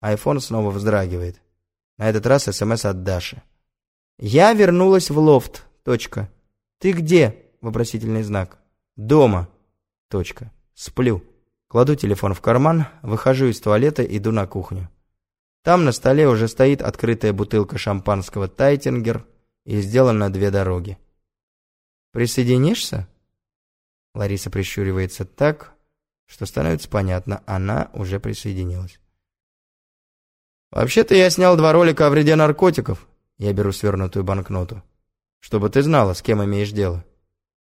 Айфон снова вздрагивает. На этот раз СМС от Даши. «Я вернулась в лофт. Точка. Ты где?» Вопросительный знак. «Дома. Точка. Сплю». Кладу телефон в карман, выхожу из туалета, иду на кухню. Там на столе уже стоит открытая бутылка шампанского «Тайтингер» и сделано две дороги. «Присоединишься?» Лариса прищуривается так, что становится понятно, она уже присоединилась. «Вообще-то я снял два ролика о вреде наркотиков». Я беру свернутую банкноту. «Чтобы ты знала, с кем имеешь дело».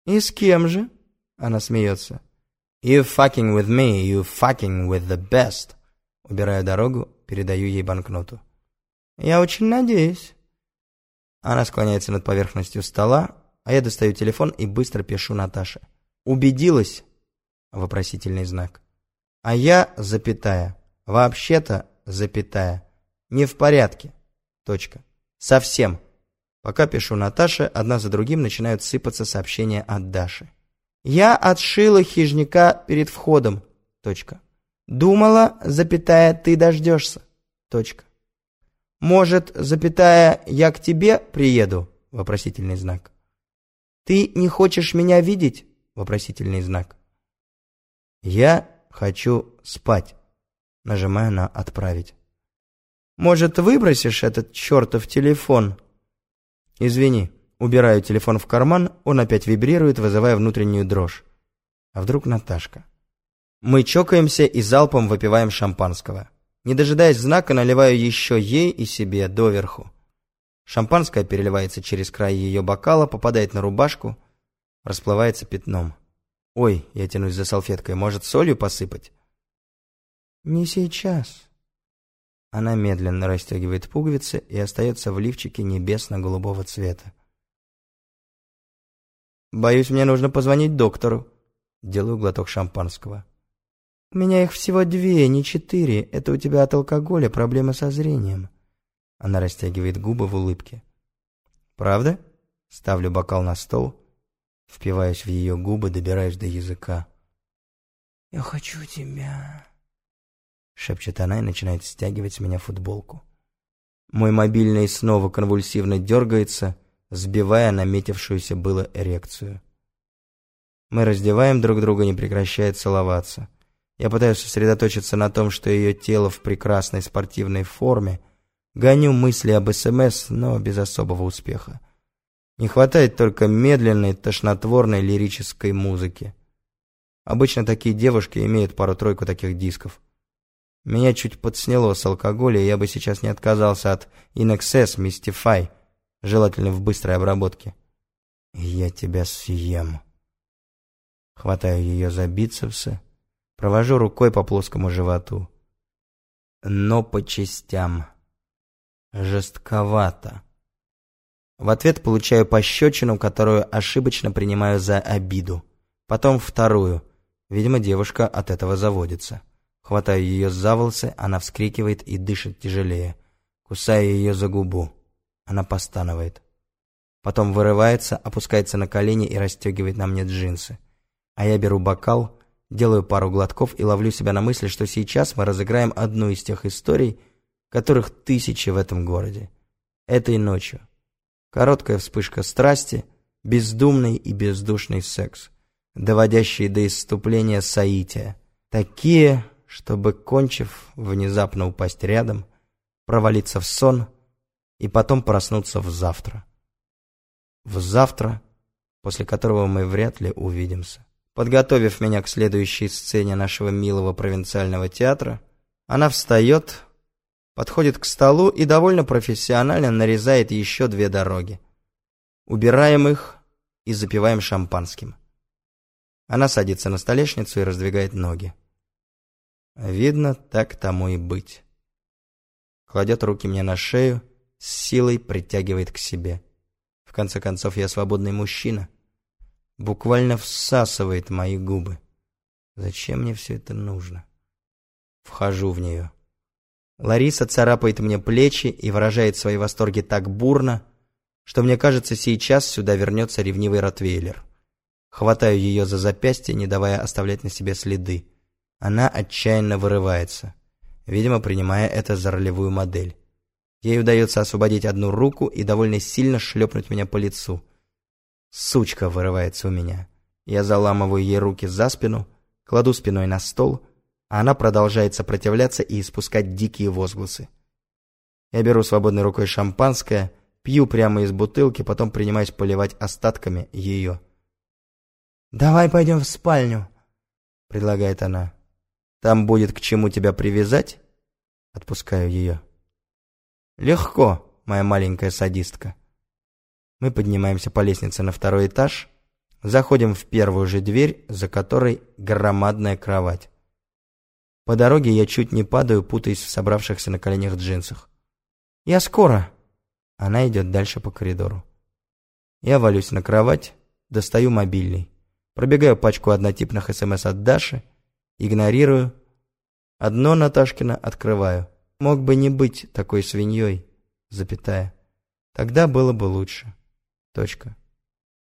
«И с кем же?» Она смеется. «You fucking with me, you fucking with the best». Убираю дорогу, передаю ей банкноту. «Я очень надеюсь». Она склоняется над поверхностью стола, а я достаю телефон и быстро пишу Наташе. «Убедилась?» Вопросительный знак. А я, запятая, вообще-то, запятая, не в порядке. Точка. Совсем. Пока пишу Наташе, одна за другим начинают сыпаться сообщения от Даши. Я отшила хижняка перед входом. Точка. Думала, запятая, ты дождешься. Точка. Может, запятая, я к тебе приеду? Вопросительный знак. Ты не хочешь меня видеть? Вопросительный знак. Я хочу спать. Нажимаю на «Отправить». Может, выбросишь этот чертов телефон? Извини. Убираю телефон в карман, он опять вибрирует, вызывая внутреннюю дрожь. А вдруг Наташка? Мы чокаемся и залпом выпиваем шампанского. Не дожидаясь знака, наливаю еще ей и себе доверху. Шампанское переливается через край ее бокала, попадает на рубашку, расплывается пятном. Ой, я тянусь за салфеткой, может, солью посыпать? Не сейчас. Она медленно расстегивает пуговицы и остается в лифчике небесно-голубого цвета. «Боюсь, мне нужно позвонить доктору». Делаю глоток шампанского. «У меня их всего две, не четыре. Это у тебя от алкоголя проблема со зрением». Она растягивает губы в улыбке. «Правда?» Ставлю бокал на стол, впиваюсь в ее губы, добираюсь до языка. «Я хочу тебя...» Шепчет она и начинает стягивать с меня футболку. Мой мобильный снова конвульсивно дергается, сбивая наметившуюся было эрекцию. Мы раздеваем друг друга, не прекращая целоваться. Я пытаюсь сосредоточиться на том, что ее тело в прекрасной спортивной форме. Гоню мысли об СМС, но без особого успеха. Не хватает только медленной, тошнотворной лирической музыки. Обычно такие девушки имеют пару-тройку таких дисков. Меня чуть подсняло с алкоголя, и я бы сейчас не отказался от Inexcess Mystify, желательно в быстрой обработке. «Я тебя съем». Хватаю ее за бицепсы, провожу рукой по плоскому животу. Но по частям. Жестковато. В ответ получаю пощечину, которую ошибочно принимаю за обиду. Потом вторую. Видимо, девушка от этого заводится. Хватаю ее за волосы, она вскрикивает и дышит тяжелее. Кусаю ее за губу. Она постанывает. Потом вырывается, опускается на колени и расстегивает на мне джинсы. А я беру бокал, делаю пару глотков и ловлю себя на мысли, что сейчас мы разыграем одну из тех историй, которых тысячи в этом городе. Этой ночью. Короткая вспышка страсти, бездумный и бездушный секс, доводящий до исступления соития. Такие чтобы, кончив, внезапно упасть рядом, провалиться в сон и потом проснуться в завтра. В завтра, после которого мы вряд ли увидимся. Подготовив меня к следующей сцене нашего милого провинциального театра, она встает, подходит к столу и довольно профессионально нарезает еще две дороги. Убираем их и запиваем шампанским. Она садится на столешницу и раздвигает ноги. Видно, так тому и быть. Кладет руки мне на шею, с силой притягивает к себе. В конце концов, я свободный мужчина. Буквально всасывает мои губы. Зачем мне все это нужно? Вхожу в нее. Лариса царапает мне плечи и выражает свои восторги так бурно, что мне кажется, сейчас сюда вернется ревнивый ротвейлер. Хватаю ее за запястье, не давая оставлять на себе следы. Она отчаянно вырывается. видимо, принимая это за ролевую модель. Ей удается освободить одну руку и довольно сильно шлепнуть меня по лицу. «Сучка!» вырывается у меня. Я заламываю ей руки за спину, кладу спиной на стол, а она продолжает сопротивляться и испускать дикие возгласы. Я беру свободной рукой шампанское, пью прямо из бутылки, потом принимаюсь поливать остатками ее. «Давай пойдем в спальню», — предлагает она. «Там будет к чему тебя привязать?» Отпускаю ее. «Легко, моя маленькая садистка». Мы поднимаемся по лестнице на второй этаж, заходим в первую же дверь, за которой громадная кровать. По дороге я чуть не падаю, путаясь в собравшихся на коленях джинсах. «Я скоро!» Она идет дальше по коридору. Я валюсь на кровать, достаю мобильный, пробегаю пачку однотипных СМС от Даши, игнорирую. Одно Наташкина открываю. Мог бы не быть такой свиньей, запятая. Тогда было бы лучше. Точка.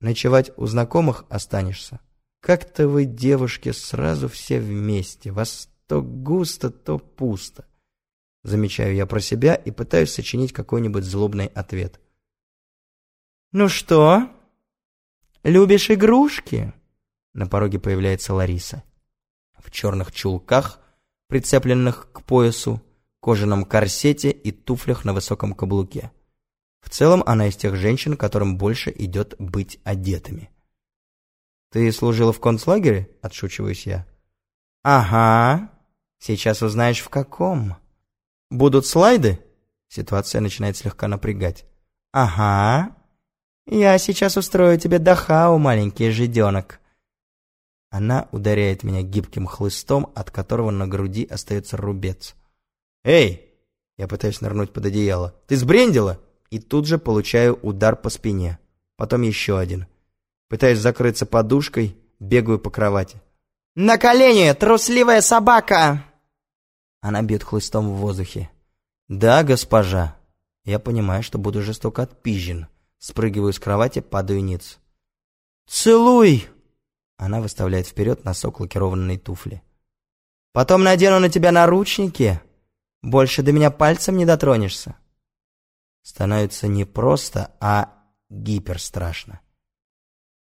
Ночевать у знакомых останешься. Как-то вы, девушки, сразу все вместе. Вас то густо, то пусто. Замечаю я про себя и пытаюсь сочинить какой-нибудь злобный ответ. «Ну что? Любишь игрушки?» На пороге появляется Лариса. В черных чулках, прицепленных к поясу, кожаном корсете и туфлях на высоком каблуке. В целом она из тех женщин, которым больше идет быть одетыми. «Ты служила в концлагере?» – отшучиваюсь я. «Ага. Сейчас узнаешь, в каком». «Будут слайды?» Ситуация начинает слегка напрягать. «Ага. Я сейчас устрою тебе дахау, маленький жиденок». Она ударяет меня гибким хлыстом, от которого на груди остается рубец. «Эй!» Я пытаюсь нырнуть под одеяло. «Ты сбрендила?» и тут же получаю удар по спине. Потом еще один. Пытаюсь закрыться подушкой, бегаю по кровати. «На колени, трусливая собака!» Она бьет хлыстом в воздухе. «Да, госпожа». Я понимаю, что буду жестоко отпизжен. Спрыгиваю с кровати, падаю ниц. «Целуй!» Она выставляет вперед носок лакированной туфли. «Потом надену на тебя наручники. Больше до меня пальцем не дотронешься» становится не просто, а гиперстрашно.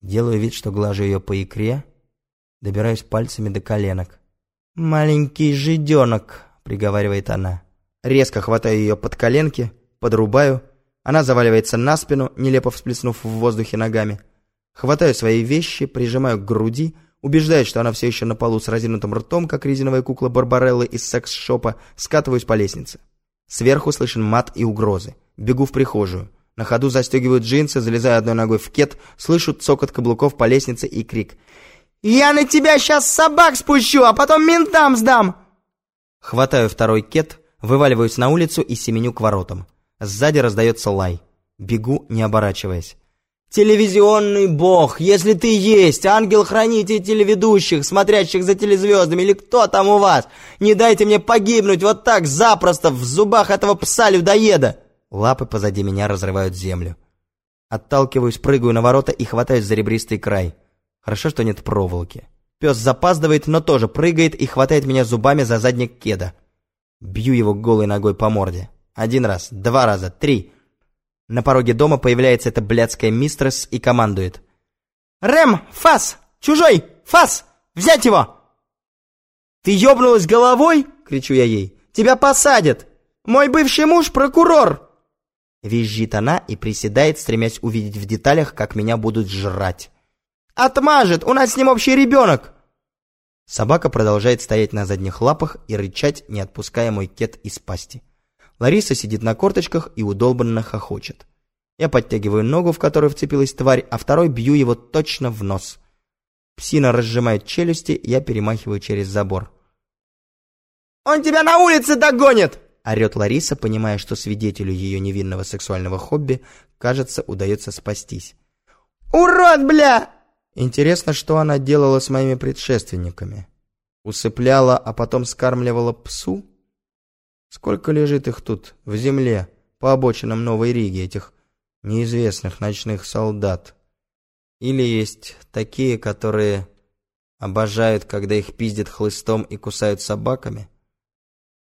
Делаю вид, что глажу ее по икре, добираюсь пальцами до коленок. «Маленький жиденок», — приговаривает она. Резко хватаю ее под коленки, подрубаю. Она заваливается на спину, нелепо всплеснув в воздухе ногами. Хватаю свои вещи, прижимаю к груди, убеждаюсь, что она все еще на полу с разинутым ртом, как резиновая кукла Барбареллы из секс-шопа, скатываюсь по лестнице. Сверху слышен мат и угрозы. Бегу в прихожую. На ходу застегиваю джинсы, залезаю одной ногой в кет, слышу цокот каблуков по лестнице и крик. «Я на тебя сейчас собак спущу, а потом ментам сдам!» Хватаю второй кет, вываливаюсь на улицу и семеню к воротам. Сзади раздается лай. Бегу, не оборачиваясь. «Телевизионный бог, если ты есть, ангел-хранитель телеведущих, смотрящих за телезвездами, или кто там у вас, не дайте мне погибнуть вот так запросто в зубах этого пса-людоеда!» Лапы позади меня разрывают землю. Отталкиваюсь, прыгаю на ворота и хватаюсь за ребристый край. Хорошо, что нет проволоки. Пес запаздывает, но тоже прыгает и хватает меня зубами за задник кеда. Бью его голой ногой по морде. Один раз, два раза, три. На пороге дома появляется эта блядская мистресс и командует. «Рэм! Фас! Чужой! Фас! Взять его!» «Ты ёбнулась головой?» — кричу я ей. «Тебя посадят! Мой бывший муж — прокурор!» Визжит она и приседает, стремясь увидеть в деталях, как меня будут жрать. «Отмажет! У нас с ним общий ребенок!» Собака продолжает стоять на задних лапах и рычать, не отпуская мой кет из пасти. Лариса сидит на корточках и удолбанно хохочет. Я подтягиваю ногу, в которую вцепилась тварь, а второй бью его точно в нос. Псина разжимает челюсти, я перемахиваю через забор. «Он тебя на улице догонит!» орет Лариса, понимая, что свидетелю ее невинного сексуального хобби, кажется, удается спастись. «Урод, бля!» Интересно, что она делала с моими предшественниками. Усыпляла, а потом скармливала псу? Сколько лежит их тут, в земле, по обочинам Новой Риги, этих неизвестных ночных солдат? Или есть такие, которые обожают, когда их пиздят хлыстом и кусают собаками?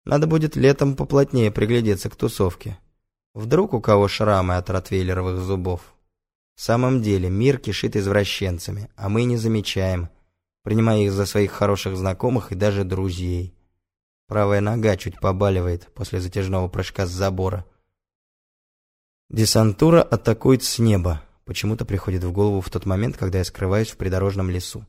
Надо будет летом поплотнее приглядеться к тусовке. Вдруг у кого шрамы от ротвейлеровых зубов. В самом деле, мир кишит извращенцами, а мы не замечаем, принимая их за своих хороших знакомых и даже друзей. Правая нога чуть побаливает после затяжного прыжка с забора. Десантура атакует с неба. Почему-то приходит в голову в тот момент, когда я скрываюсь в придорожном лесу.